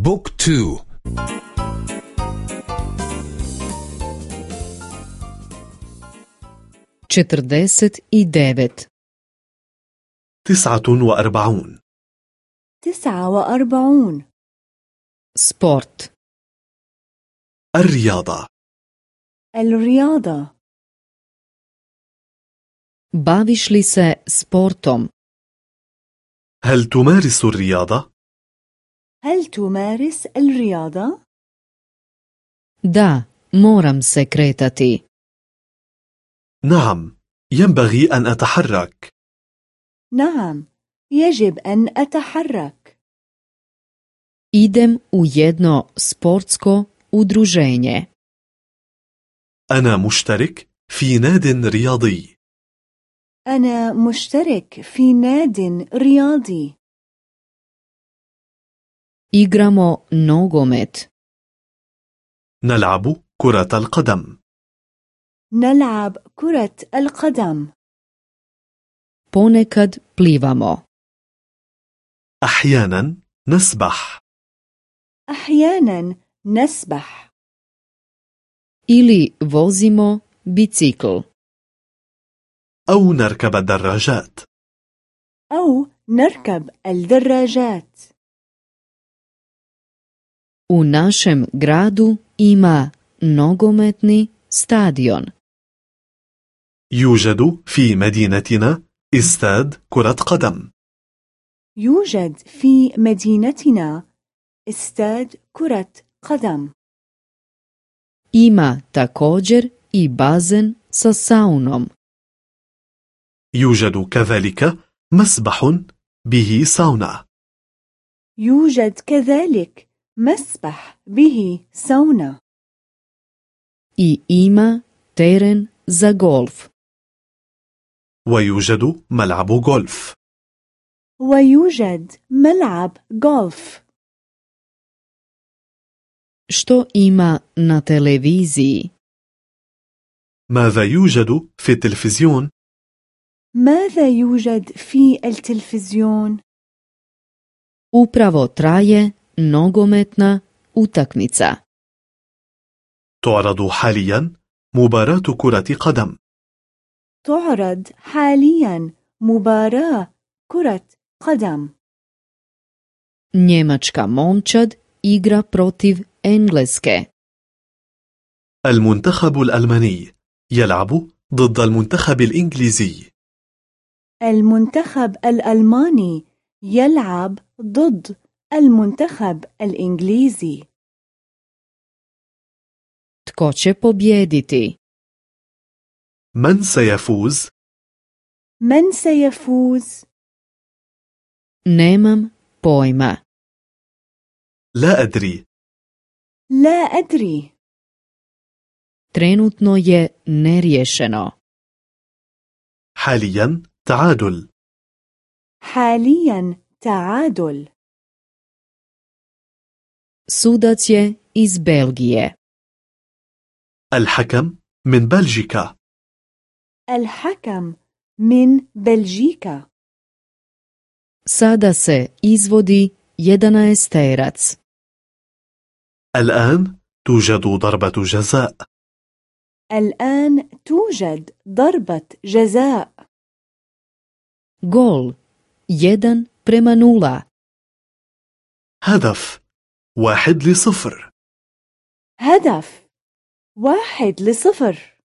بوك تو. četrdeset i devet تسعة وأربعون. تسعة وأربعون. sport الرياضة. الرياضة. li se sportom هل تمارس الرياضة؟ هل تمارس الرياضة؟ moram se kretati. نعم ينبغي أن أتحرك. نعم يجب أن أتحرك. Idem u jedno sportsko udruženje. أنا مشترك في ناد رياضي. أنا مشترك في ناد رياضي. Igramo nogomet. نلعب كرة القدم. نلعب كرة القدم. Ponekad plivamo. أحيانا نسبح. أحيانا نسبح. Ili vozimo bicikl. أو نركب الدراجات. أو نركب الدراجات. U našem gradu ima nogometni stadion. يوجد في مدينتنا استاد كرة قدم. يوجد في مدينتنا استاد كرة قدم. Ima također i bazen sa saunom. يوجد كذلك مسبح به ساونا. يوجد كذلك مسبح به سونا. I ima teren za golf. ويوجد ملعب غولف. ويوجد ملعب غولف. Što ima na televiziji? ماذا يوجد في التلفزيون؟ ماذا يوجد في التلفزيون؟ upravo traje nogometna utakmica. تعرض حاليا مباراة كرة قدم. تعرض حاليا مباراة كرة قدم. Njemačka momčad igra protiv engleske. المنتخب الألماني يلعب ضد المنتخب الإنجليزي. المنتخب الألماني يلعب ضد المنتخب الإنجليزي. Tko će pobijediti? من سيفوز؟ من سيفوز؟ nemam pojma. لا أدري. لا أدري. Trenutno je neriješeno. حاليا تعادل. حاليا تعادل. Sudac je iz Belgije. الحكم من بلجيكا. الحكم من بلجيكا. Sada se izvodi jedanaesterac. الآن توجد ضربة جزاء. الآن توجد ضربة جزاء. Gol. Jedan prema nula. هدف. واحد لصفر. هدف. واحد لصفر.